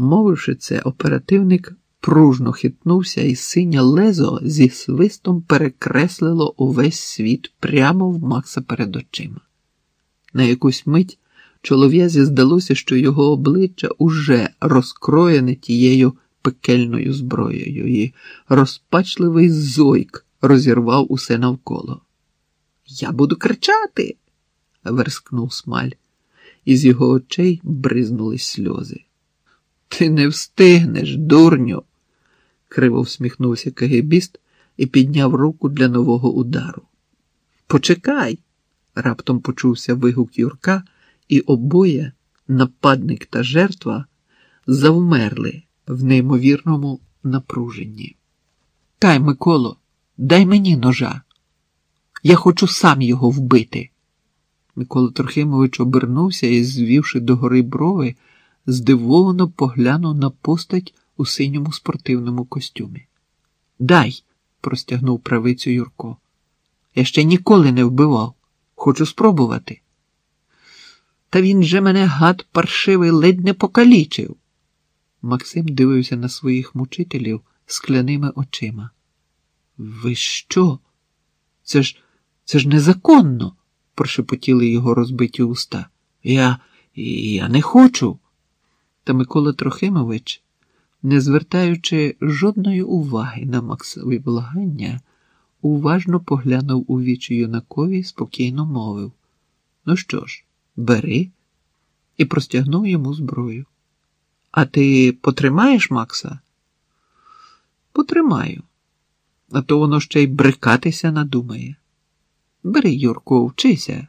Мовивши це, оперативник пружно хитнувся, і синє лезо зі свистом перекреслило увесь світ прямо в Макса перед очима. На якусь мить чолов'язі здалося, що його обличчя уже розкроєне тією пекельною зброєю, і розпачливий зойк розірвав усе навколо. Я буду кричати. верскнув смаль, і з його очей бризнули сльози. Ти не встигнеш, дурню, криво всміхнувся кагебіст і підняв руку для нового удару. Почекай, раптом почувся вигук Юрка, і обоє, нападник та жертва, завмерли в неймовірному напруженні. Кай, Миколо, дай мені ножа. Я хочу сам його вбити. Микола Трохимович обернувся і, звівши догори брови, здивовано поглянув на постать у синьому спортивному костюмі. Дай, простягнув правицю Юрко. Я ще ніколи не вбивав. Хочу спробувати. Та він же мене гад паршивий ледь не покалічив. Максим дивився на своїх мучителів скляними очима. Ви що? Це ж це ж незаконно, прошепотіли його розбиті уста. Я я не хочу. Та Микола Трохимович, не звертаючи жодної уваги на Максові благання, уважно поглянув у вічі юнакові і спокійно мовив: Ну що ж, бери, і простягнув йому зброю. А ти потримаєш Макса? Потримаю, а то воно ще й брикатися надумає. Бери, Юрку, вчися.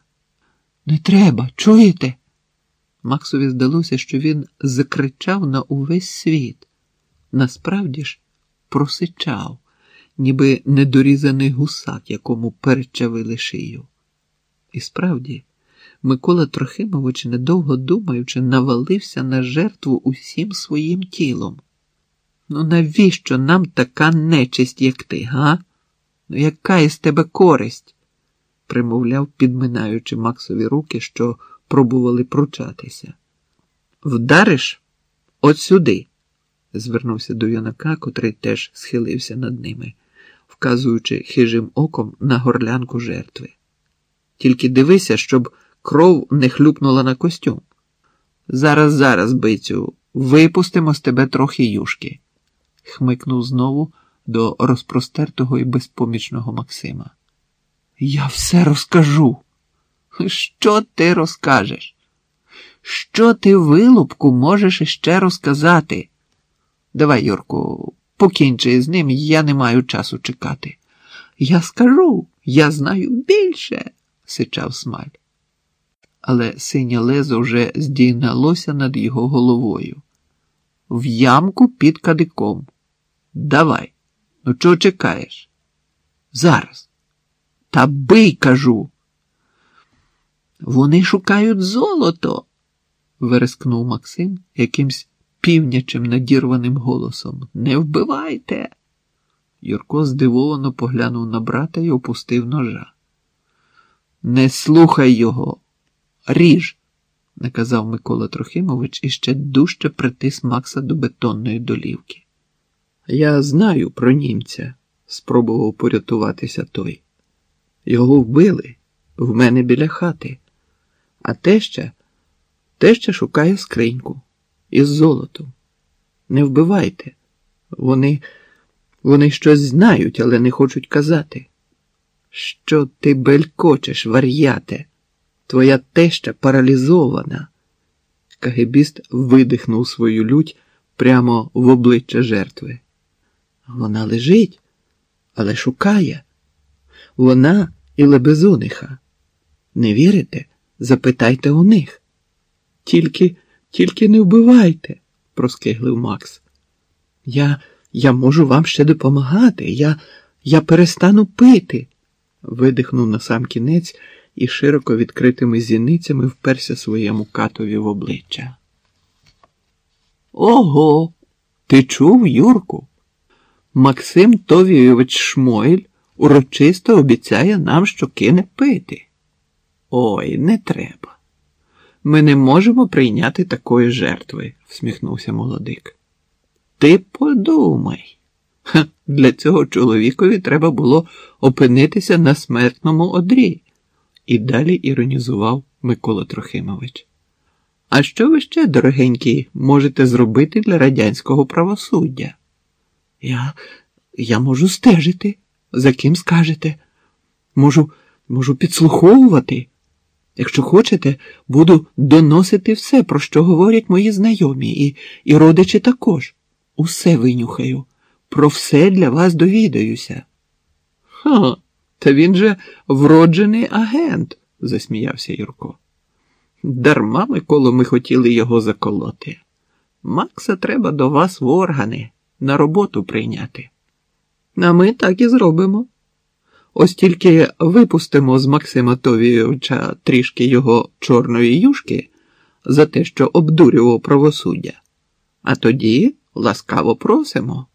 Не треба, чуєте? Максові здалося, що він закричав на увесь світ. Насправді ж просичав, ніби недорізаний гусак, якому перечавили шию. І справді, Микола Трохимович, недовго думаючи, навалився на жертву усім своїм тілом. Ну, навіщо нам така нечисть, як ти, га? Ну, яка із тебе користь? примовляв, підминаючи Максові руки, що пробували пручатися. Вдариш от сюди, звернувся до юнака, котрий теж схилився над ними, вказуючи хижим оком на горлянку жертви. Тільки дивися, щоб кров не хлюпнула на костюм. Зараз, зараз, бицю, випустимо з тебе трохи юшки, хмикнув знову до розпростертого і безпомічного Максима. Я все розкажу. Що ти розкажеш? Що ти, вилупку, можеш іще розказати? Давай, Юрку, покінчи з ним, я не маю часу чекати. Я скажу, я знаю більше, сичав смаль. Але синє лезо вже здійнялося над його головою. В ямку під кадиком. Давай. Ну, чого чекаєш? Зараз. Та бий, кажу. Вони шукають золото, верескнув Максим якимсь півнячим надірваним голосом. Не вбивайте. Юрко здивовано поглянув на брата і опустив ножа. Не слухай його, ріж, наказав Микола Трохимович і ще дужче притис Макса до бетонної долівки. Я знаю про німця, спробував порятуватися той. Його вбили в мене біля хати, а теща, теща шукає скриньку із золотом. Не вбивайте. Вони, Вони щось знають, але не хочуть казати. Що ти белькочеш, вар'яте? Твоя теща паралізована. Кагебіст видихнув свою лють прямо в обличчя жертви. Вона лежить, але шукає. Вона і Лебезуниха. Не вірите? Запитайте у них. Тільки, тільки не вбивайте, проскиглив Макс. Я я можу вам ще допомагати. Я я перестану пити, видихнув на сам кінець і широко відкритими зіницями вперся своєму катові в обличчя. Ого, ти чув, Юрку? Максим Товійович Шмойль урочисто обіцяє нам, що кине пити. Ой, не треба. ми не можемо прийняти такої жертви, всміхнувся молодик. Ти подумай. Ха, для цього чоловікові треба було опинитися на смертному одрі. І далі іронізував Микола Трохимович. А що ви ще, дорогенький, можете зробити для радянського правосуддя? Я я можу стежити, за ким скажете. Можу, можу підслуховувати. Якщо хочете, буду доносити все, про що говорять мої знайомі, і, і родичі також. Усе винюхаю, про все для вас довідаюся. Ха, та він же вроджений агент, засміявся Юрко. Дарма, Миколо, ми хотіли його заколоти. Макса треба до вас в органи на роботу прийняти. А ми так і зробимо. Ось тільки випустимо з Максима Товійовича трішки його чорної юшки за те, що обдурював правосуддя. А тоді ласкаво просимо.